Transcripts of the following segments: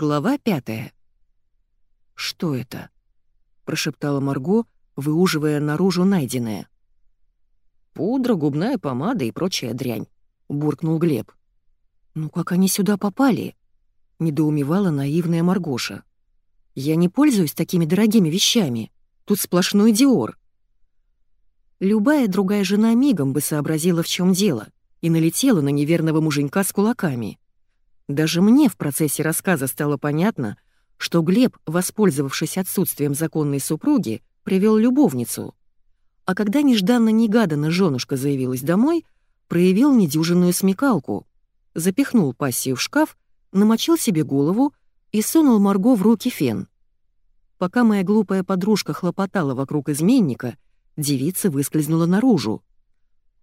Глава пятая. «Что это?» — прошептала Марго, выуживая наружу найденное. «Пудра, губная помада и прочая дрянь», — буркнул Глеб. «Ну как они сюда попали?» — недоумевала наивная Маргоша. «Я не пользуюсь такими дорогими вещами. Тут сплошной Диор». Любая другая жена мигом бы сообразила, в чем дело, и налетела на неверного муженька с кулаками. Даже мне в процессе рассказа стало понятно, что Глеб, воспользовавшись отсутствием законной супруги, привел любовницу. А когда нежданно-негаданно женушка заявилась домой, проявил недюжинную смекалку, запихнул пассию в шкаф, намочил себе голову и сунул Марго в руки фен. Пока моя глупая подружка хлопотала вокруг изменника, девица выскользнула наружу.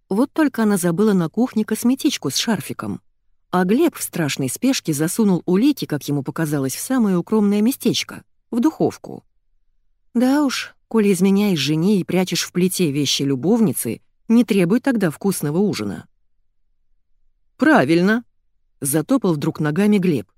Вот только она забыла на кухне косметичку с шарфиком а Глеб в страшной спешке засунул улики, как ему показалось, в самое укромное местечко — в духовку. Да уж, коли изменяешь жене и прячешь в плите вещи любовницы, не требуй тогда вкусного ужина. «Правильно!» — затопал вдруг ногами Глеб.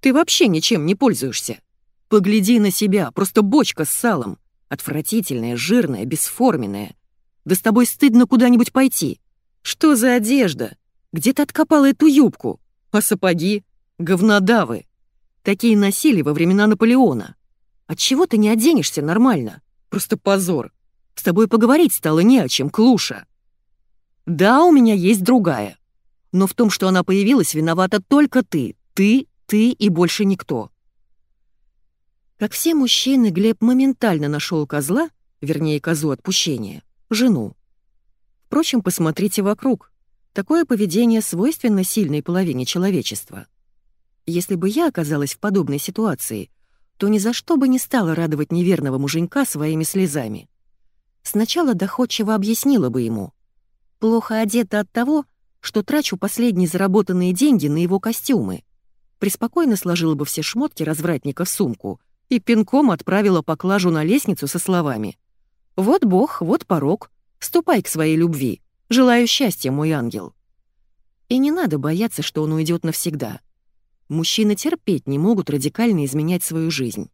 «Ты вообще ничем не пользуешься. Погляди на себя, просто бочка с салом. Отвратительная, жирная, бесформенная. Да с тобой стыдно куда-нибудь пойти. Что за одежда? Где ты откопала эту юбку? А сапоги? Говнодавы. Такие носили во времена Наполеона. Отчего ты не оденешься нормально? Просто позор. С тобой поговорить стало не о чем, Клуша. Да, у меня есть другая. Но в том, что она появилась, виновата только ты. Ты, ты и больше никто. Как все мужчины, Глеб моментально нашел козла, вернее, козу отпущения, жену. Впрочем, посмотрите вокруг. Такое поведение свойственно сильной половине человечества. Если бы я оказалась в подобной ситуации, то ни за что бы не стала радовать неверного муженька своими слезами. Сначала доходчиво объяснила бы ему. Плохо одета от того, что трачу последние заработанные деньги на его костюмы. Приспокойно сложила бы все шмотки развратника в сумку и пинком отправила поклажу на лестницу со словами «Вот Бог, вот порог, ступай к своей любви». Желаю счастья, мой ангел. И не надо бояться, что он уйдет навсегда. Мужчины терпеть не могут радикально изменять свою жизнь.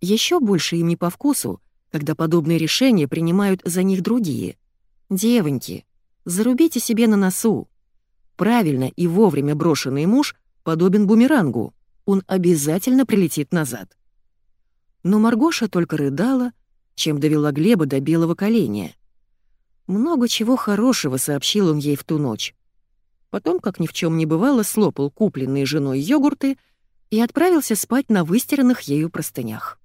Еще больше им не по вкусу, когда подобные решения принимают за них другие. Девоньки, зарубите себе на носу. Правильно и вовремя брошенный муж подобен бумерангу, он обязательно прилетит назад. Но Маргоша только рыдала, чем довела Глеба до белого коленя. Много чего хорошего сообщил он ей в ту ночь. Потом, как ни в чем не бывало, слопал купленные женой йогурты и отправился спать на выстиранных ею простынях.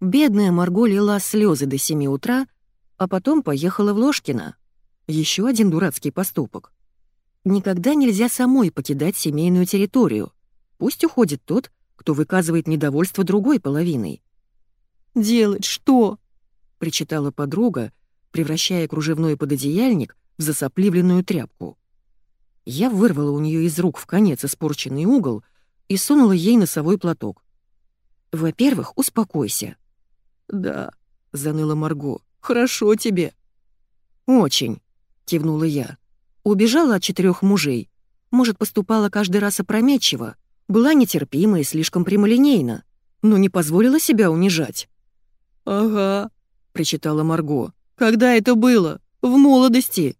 Бедная Марго лила слезы до семи утра, а потом поехала в Ложкино. Еще один дурацкий поступок. Никогда нельзя самой покидать семейную территорию. Пусть уходит тот, кто выказывает недовольство другой половиной. «Делать что?» — причитала подруга, превращая кружевной пододеяльник в засопливленную тряпку. Я вырвала у нее из рук в конец испорченный угол и сунула ей носовой платок. «Во-первых, успокойся». «Да», — заныла Марго, — «хорошо тебе». «Очень», — кивнула я. «Убежала от четырех мужей. Может, поступала каждый раз опрометчиво, была нетерпима и слишком прямолинейна, но не позволила себя унижать». «Ага», — причитала Марго. Когда это было? В молодости.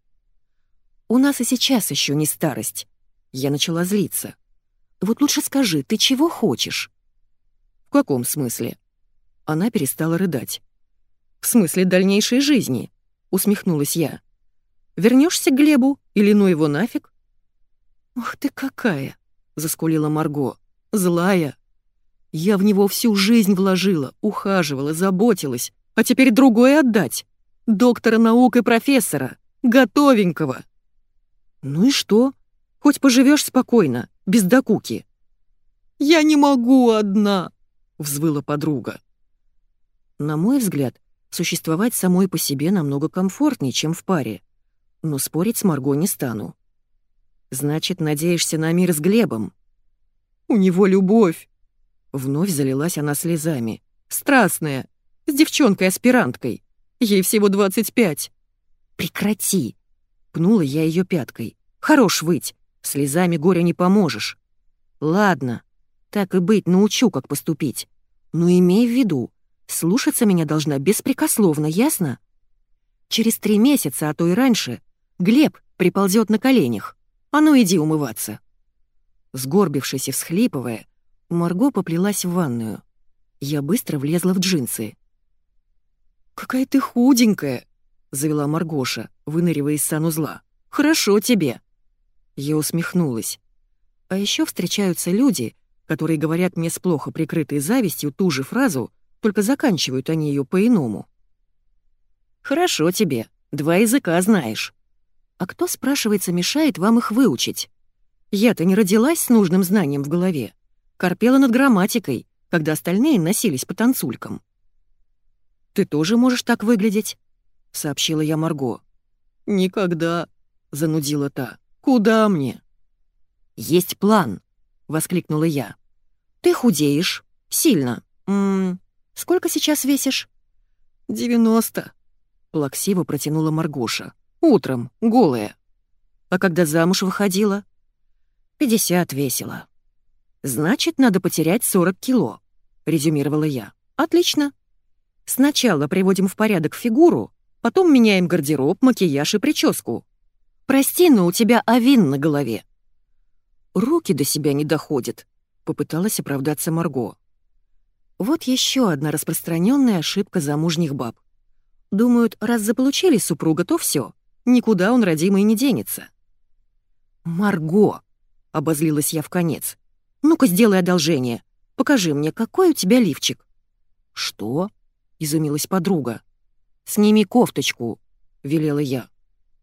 У нас и сейчас еще не старость. Я начала злиться. Вот лучше скажи, ты чего хочешь? В каком смысле? Она перестала рыдать. В смысле дальнейшей жизни, усмехнулась я. Вернешься к Глебу или ну его нафиг? Ух ты какая, заскулила Марго. Злая. Я в него всю жизнь вложила, ухаживала, заботилась, а теперь другое отдать доктора наук и профессора, готовенького. Ну и что? Хоть поживешь спокойно, без докуки. Я не могу одна, взвыла подруга. На мой взгляд, существовать самой по себе намного комфортнее, чем в паре. Но спорить с Марго не стану. Значит, надеешься на мир с Глебом? У него любовь. Вновь залилась она слезами. Страстная, с девчонкой-аспиранткой. Ей всего 25. Прекрати. Пнула я ее пяткой. Хорош выть. Слезами горя не поможешь. Ладно. Так и быть, научу, как поступить. Но имей в виду, слушаться меня должна беспрекословно, ясно? Через три месяца, а то и раньше, Глеб приползет на коленях. А ну иди умываться. Сгорбившись и всхлипывая, Марго поплелась в ванную. Я быстро влезла в джинсы. «Какая ты худенькая!» — завела Маргоша, выныривая из санузла. «Хорошо тебе!» Я усмехнулась. А еще встречаются люди, которые говорят мне с плохо прикрытой завистью ту же фразу, только заканчивают они ее по-иному. «Хорошо тебе, два языка знаешь. А кто, спрашивается, мешает вам их выучить? Я-то не родилась с нужным знанием в голове. Корпела над грамматикой, когда остальные носились по танцулькам. «Ты тоже можешь так выглядеть?» — сообщила я Марго. «Никогда», — занудила та. «Куда мне?» «Есть план», — воскликнула я. «Ты худеешь. Сильно. М -м, сколько сейчас весишь?» «Девяносто», — плаксиво протянула Маргоша. «Утром, голая. А когда замуж выходила?» «Пятьдесят весила». «Значит, надо потерять сорок кило», — резюмировала я. «Отлично. Сначала приводим в порядок фигуру, потом меняем гардероб, макияж и прическу. Прости, но у тебя авин на голове». «Руки до себя не доходят», — попыталась оправдаться Марго. Вот еще одна распространенная ошибка замужних баб. Думают, раз заполучили супруга, то все, никуда он родимый не денется. «Марго!» — обозлилась я в конец. «Ну-ка, сделай одолжение. Покажи мне, какой у тебя лифчик». «Что?» — изумилась подруга. «Сними кофточку», — велела я.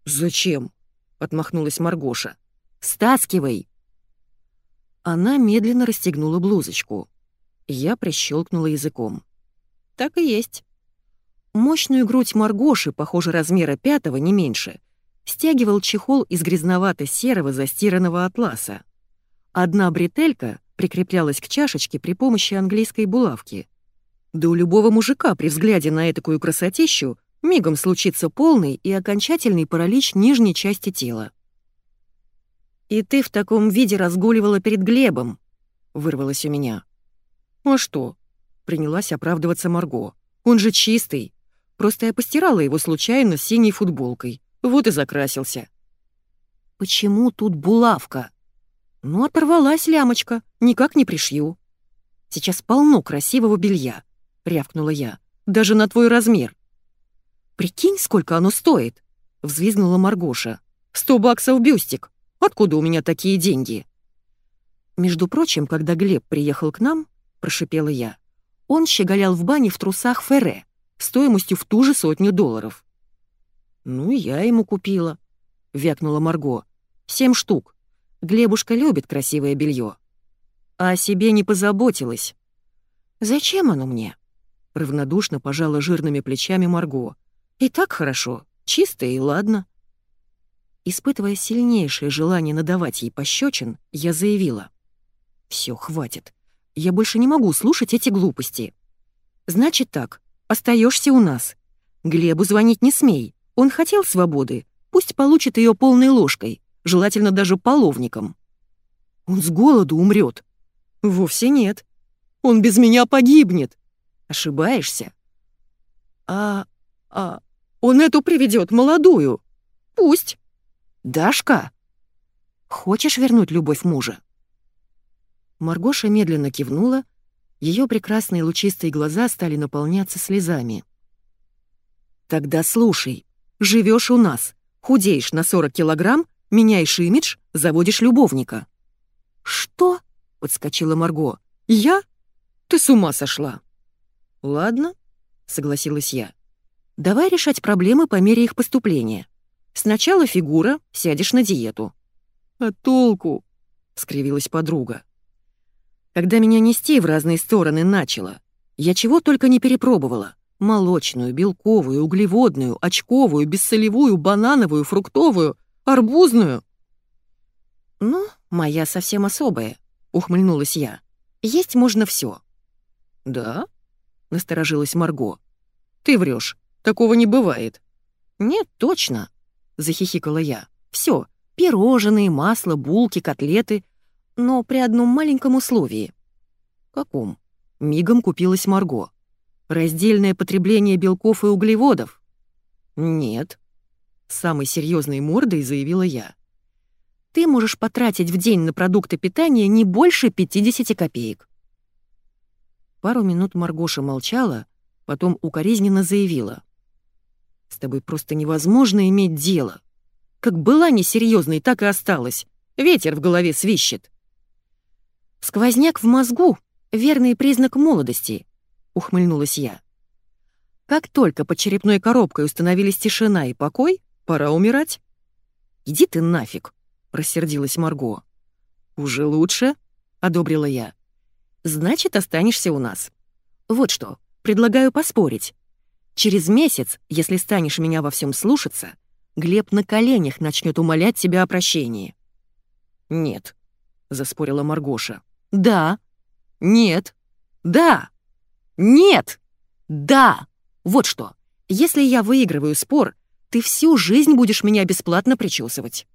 «Зачем?» — отмахнулась Маргоша. «Стаскивай!» Она медленно расстегнула блузочку. Я прищелкнула языком. Так и есть. Мощную грудь Маргоши, похоже, размера пятого, не меньше, стягивал чехол из грязновато-серого застиранного атласа. Одна бретелька прикреплялась к чашечке при помощи английской булавки. Да у любого мужика при взгляде на этакую красотищу мигом случится полный и окончательный паралич нижней части тела. «И ты в таком виде разгуливала перед Глебом», — вырвалось у меня. «А что?» — принялась оправдываться Марго. «Он же чистый. Просто я постирала его случайно синей футболкой. Вот и закрасился». «Почему тут булавка?» «Ну, оторвалась лямочка. Никак не пришью». «Сейчас полно красивого белья», — рявкнула я. «Даже на твой размер». «Прикинь, сколько оно стоит», — взвизгнула Маргоша. «Сто баксов бюстик. Откуда у меня такие деньги?» Между прочим, когда Глеб приехал к нам, прошипела я, он щеголял в бане в трусах Ферре, стоимостью в ту же сотню долларов. «Ну, я ему купила», — вякнула Марго. «Семь штук. Глебушка любит красивое белье. А о себе не позаботилась». «Зачем оно мне?» — равнодушно пожала жирными плечами Марго. «И так хорошо, чисто и ладно». Испытывая сильнейшее желание надавать ей пощечин, я заявила. «Все, хватит. Я больше не могу слушать эти глупости. Значит так, остаешься у нас. Глебу звонить не смей. Он хотел свободы. Пусть получит ее полной ложкой, желательно даже половником. Он с голоду умрет. Вовсе нет. Он без меня погибнет. Ошибаешься. А... а... Он эту приведет молодую. Пусть. «Дашка? Хочешь вернуть любовь мужа?» Маргоша медленно кивнула, ее прекрасные лучистые глаза стали наполняться слезами. «Тогда слушай, живешь у нас, худеешь на 40 килограмм, меняешь имидж, заводишь любовника». «Что?» — подскочила Марго. «Я? Ты с ума сошла!» «Ладно», — согласилась я. «Давай решать проблемы по мере их поступления. Сначала фигура, сядешь на диету». «А толку?» — скривилась подруга. Когда меня нести в разные стороны начало, я чего только не перепробовала. Молочную, белковую, углеводную, очковую, бессолевую, банановую, фруктовую, арбузную. «Ну, моя совсем особая», — ухмыльнулась я. «Есть можно все. «Да?» — насторожилась Марго. «Ты врешь. Такого не бывает». «Нет, точно. — захихикала я. Все, пирожные, масло, булки, котлеты. Но при одном маленьком условии. «Каком?» Мигом купилась Марго. «Раздельное потребление белков и углеводов?» «Нет», — самой серьезной мордой заявила я. «Ты можешь потратить в день на продукты питания не больше 50 копеек». Пару минут Маргоша молчала, потом укоризненно заявила. «С тобой просто невозможно иметь дело. Как была несерьезной, так и осталась. Ветер в голове свищет». «Сквозняк в мозгу — верный признак молодости», — ухмыльнулась я. «Как только под черепной коробкой установились тишина и покой, пора умирать». «Иди ты нафиг», — рассердилась Марго. «Уже лучше», — одобрила я. «Значит, останешься у нас. Вот что, предлагаю поспорить. Через месяц, если станешь меня во всем слушаться, Глеб на коленях начнет умолять тебя о прощении». «Нет», — заспорила Маргоша. Да. Нет. Да. Нет. Да. Вот что. Если я выигрываю спор, ты всю жизнь будешь меня бесплатно причесывать.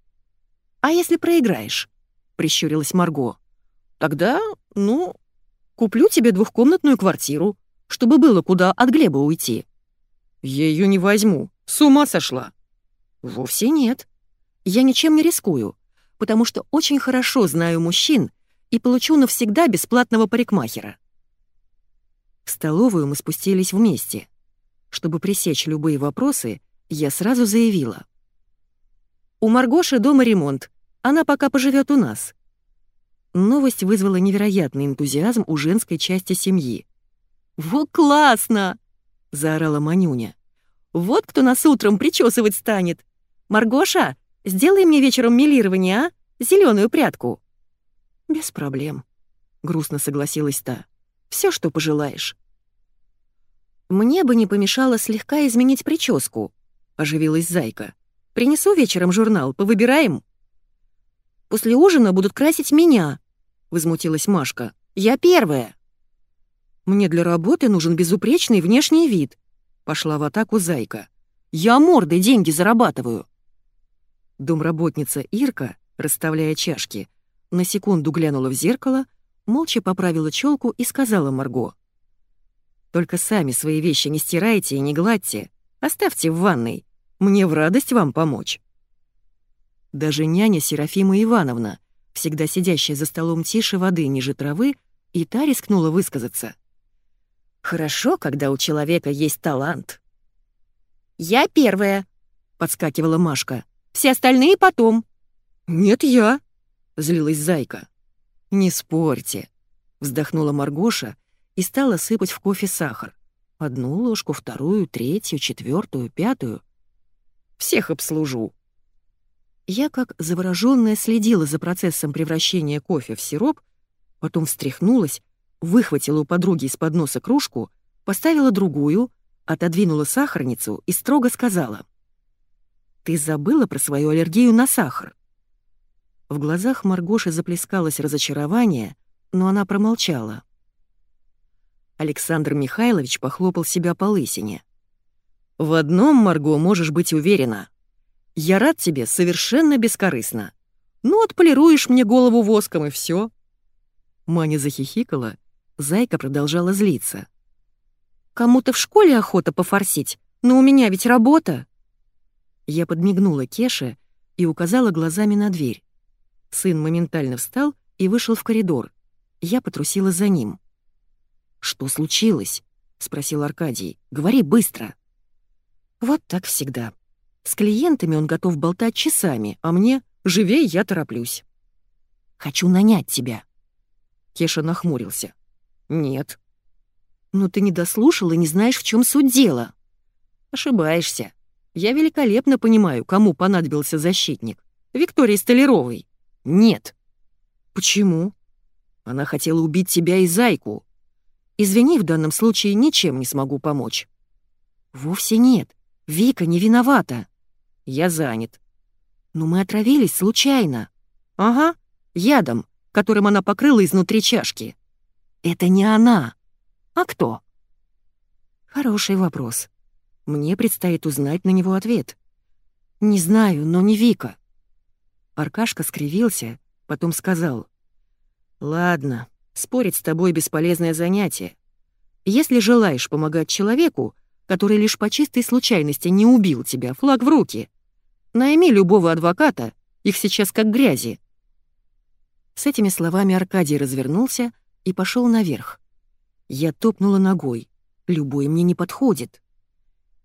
А если проиграешь? Прищурилась Марго. Тогда, ну, куплю тебе двухкомнатную квартиру, чтобы было куда от Глеба уйти. Я ее не возьму. С ума сошла. Вовсе нет. Я ничем не рискую, потому что очень хорошо знаю мужчин, и получу навсегда бесплатного парикмахера. В столовую мы спустились вместе. Чтобы пресечь любые вопросы, я сразу заявила. «У Маргоши дома ремонт, она пока поживет у нас». Новость вызвала невероятный энтузиазм у женской части семьи. «Вот классно!» — заорала Манюня. «Вот кто нас утром причесывать станет! Маргоша, сделай мне вечером милирование, а? Зеленую прядку!» «Без проблем», — грустно согласилась та. Все, что пожелаешь». «Мне бы не помешало слегка изменить прическу», — оживилась Зайка. «Принесу вечером журнал, повыбираем». «После ужина будут красить меня», — возмутилась Машка. «Я первая». «Мне для работы нужен безупречный внешний вид», — пошла в атаку Зайка. «Я мордой деньги зарабатываю». Домработница Ирка, расставляя чашки, — на секунду глянула в зеркало, молча поправила челку и сказала Марго. «Только сами свои вещи не стирайте и не гладьте, оставьте в ванной, мне в радость вам помочь». Даже няня Серафима Ивановна, всегда сидящая за столом тише воды ниже травы, и та рискнула высказаться. «Хорошо, когда у человека есть талант». «Я первая», — подскакивала Машка. «Все остальные потом». «Нет, я», злилась Зайка. «Не спорьте», — вздохнула Маргоша и стала сыпать в кофе сахар. Одну ложку, вторую, третью, четвертую, пятую. «Всех обслужу». Я, как заворожённая, следила за процессом превращения кофе в сироп, потом встряхнулась, выхватила у подруги из-под носа кружку, поставила другую, отодвинула сахарницу и строго сказала. «Ты забыла про свою аллергию на сахар?» В глазах Маргоши заплескалось разочарование, но она промолчала. Александр Михайлович похлопал себя по лысине. «В одном, Марго, можешь быть уверена. Я рад тебе совершенно бескорыстно. Ну, отполируешь мне голову воском, и все. Маня захихикала, Зайка продолжала злиться. «Кому-то в школе охота пофорсить, но у меня ведь работа!» Я подмигнула Кеше и указала глазами на дверь. Сын моментально встал и вышел в коридор. Я потрусила за ним. «Что случилось?» — спросил Аркадий. «Говори быстро». «Вот так всегда. С клиентами он готов болтать часами, а мне «живей, я тороплюсь». «Хочу нанять тебя». Кеша нахмурился. «Нет». «Ну ты не дослушал и не знаешь, в чем суть дела». «Ошибаешься. Я великолепно понимаю, кому понадобился защитник. Виктории Столяровой. «Нет». «Почему?» «Она хотела убить тебя и Зайку. Извини, в данном случае ничем не смогу помочь». «Вовсе нет. Вика не виновата». «Я занят». «Но мы отравились случайно». «Ага, ядом, которым она покрыла изнутри чашки». «Это не она. А кто?» «Хороший вопрос. Мне предстоит узнать на него ответ». «Не знаю, но не Вика. Аркашка скривился, потом сказал. «Ладно, Спорить с тобой бесполезное занятие. Если желаешь помогать человеку, который лишь по чистой случайности не убил тебя, флаг в руки. Найми любого адвоката, их сейчас как грязи». С этими словами Аркадий развернулся и пошел наверх. Я топнула ногой. Любой мне не подходит.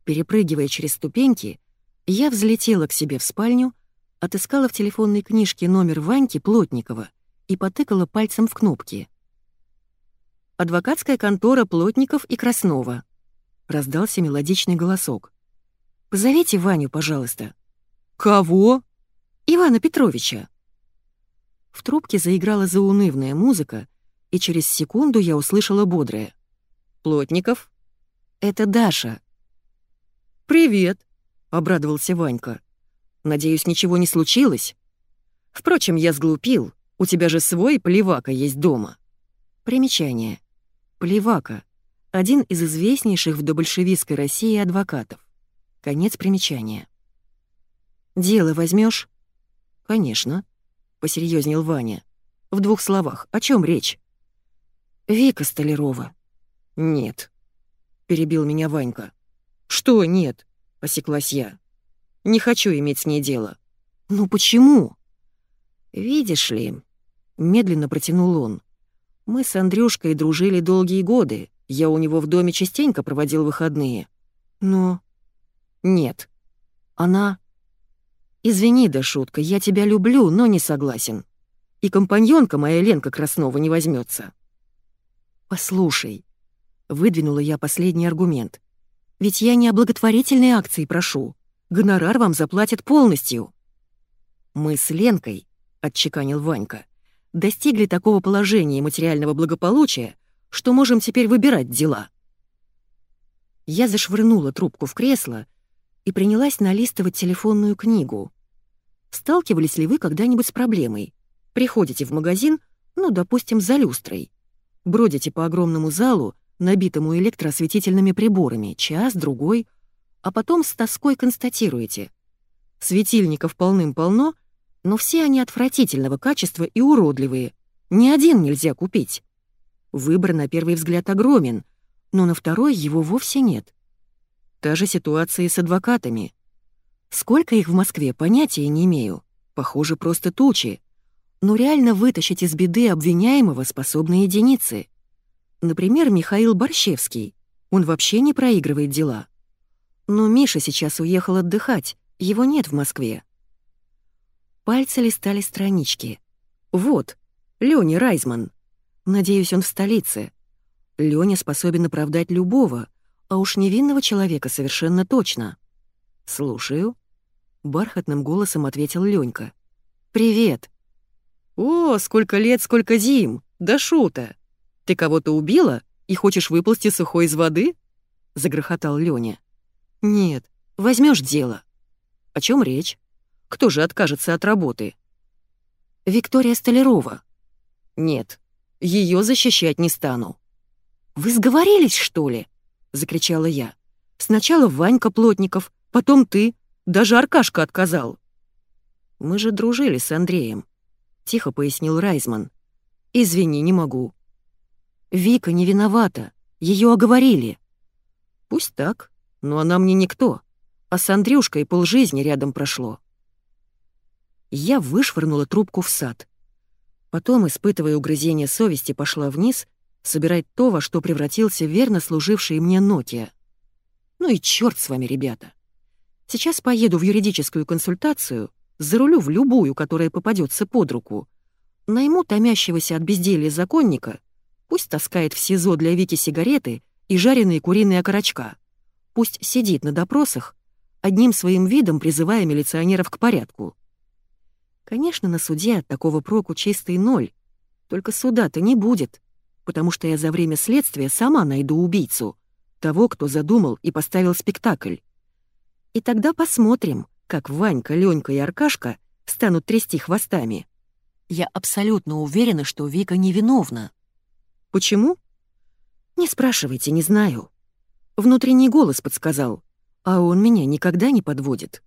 Перепрыгивая через ступеньки, я взлетела к себе в спальню, отыскала в телефонной книжке номер Ваньки Плотникова и потыкала пальцем в кнопки. «Адвокатская контора Плотников и Краснова», — раздался мелодичный голосок. «Позовите Ваню, пожалуйста». «Кого?» «Ивана Петровича». В трубке заиграла заунывная музыка, и через секунду я услышала бодрое. «Плотников?» «Это Даша». «Привет», — обрадовался Ванька. «Надеюсь, ничего не случилось? Впрочем, я сглупил, у тебя же свой плевака есть дома». Примечание. Плевака — один из известнейших в добольшевистской России адвокатов. Конец примечания. «Дело возьмешь? «Конечно», — посерьезнел Ваня. «В двух словах, о чем речь?» «Вика Столярова». «Нет», — перебил меня Ванька. «Что нет?» — осеклась я. «Не хочу иметь с ней дело». «Ну почему?» «Видишь ли...» — медленно протянул он. «Мы с Андрюшкой дружили долгие годы. Я у него в доме частенько проводил выходные. Но...» «Нет. Она...» «Извини, да шутка, я тебя люблю, но не согласен. И компаньонка моя Ленка Краснова не возьмется. «Послушай», — выдвинула я последний аргумент. Ведь я не о благотворительной акции прошу. Гонорар вам заплатят полностью». «Мы с Ленкой», — отчеканил Ванька, «достигли такого положения материального благополучия, что можем теперь выбирать дела». Я зашвырнула трубку в кресло и принялась налистывать телефонную книгу. Сталкивались ли вы когда-нибудь с проблемой? Приходите в магазин, ну, допустим, за люстрой. Бродите по огромному залу, набитому электроосветительными приборами, час-другой, а потом с тоской констатируете. Светильников полным-полно, но все они отвратительного качества и уродливые. Ни один нельзя купить. Выбор на первый взгляд огромен, но на второй его вовсе нет. Та же ситуация и с адвокатами. Сколько их в Москве, понятия не имею. Похоже, просто тучи. Но реально вытащить из беды обвиняемого способны единицы — Например, Михаил Борщевский. Он вообще не проигрывает дела. Но Миша сейчас уехал отдыхать, его нет в Москве. Пальцы листали странички. Вот, Лёня Райзман. Надеюсь, он в столице. Лёня способен оправдать любого, а уж невинного человека совершенно точно. «Слушаю», — бархатным голосом ответил Лёнька. «Привет». «О, сколько лет, сколько зим! Да шута!» Ты кого-то убила и хочешь выползти сухой из воды?» — загрохотал Лёня. «Нет, возьмешь дело». «О чем речь? Кто же откажется от работы?» «Виктория Столярова». «Нет, ее защищать не стану». «Вы сговорились, что ли?» — закричала я. «Сначала Ванька Плотников, потом ты, даже Аркашка отказал». «Мы же дружили с Андреем», — тихо пояснил Райзман. «Извини, не могу. Вика не виновата, ее оговорили. Пусть так, но она мне никто, а с Андрюшкой полжизни рядом прошло. Я вышвырнула трубку в сад. Потом, испытывая угрызение совести, пошла вниз собирать то, во что превратился верно служивший мне Nokia. Ну и черт с вами, ребята. Сейчас поеду в юридическую консультацию, зарулю в любую, которая попадется под руку, найму томящегося от безделья законника Пусть таскает в СИЗО для Вики сигареты и жареные куриные окорочка. Пусть сидит на допросах, одним своим видом призывая милиционеров к порядку. Конечно, на суде от такого проку чистый ноль. Только суда-то не будет, потому что я за время следствия сама найду убийцу, того, кто задумал и поставил спектакль. И тогда посмотрим, как Ванька, Лёнька и Аркашка станут трясти хвостами. Я абсолютно уверена, что Вика невиновна. Почему? Не спрашивайте, не знаю. Внутренний голос подсказал, а он меня никогда не подводит.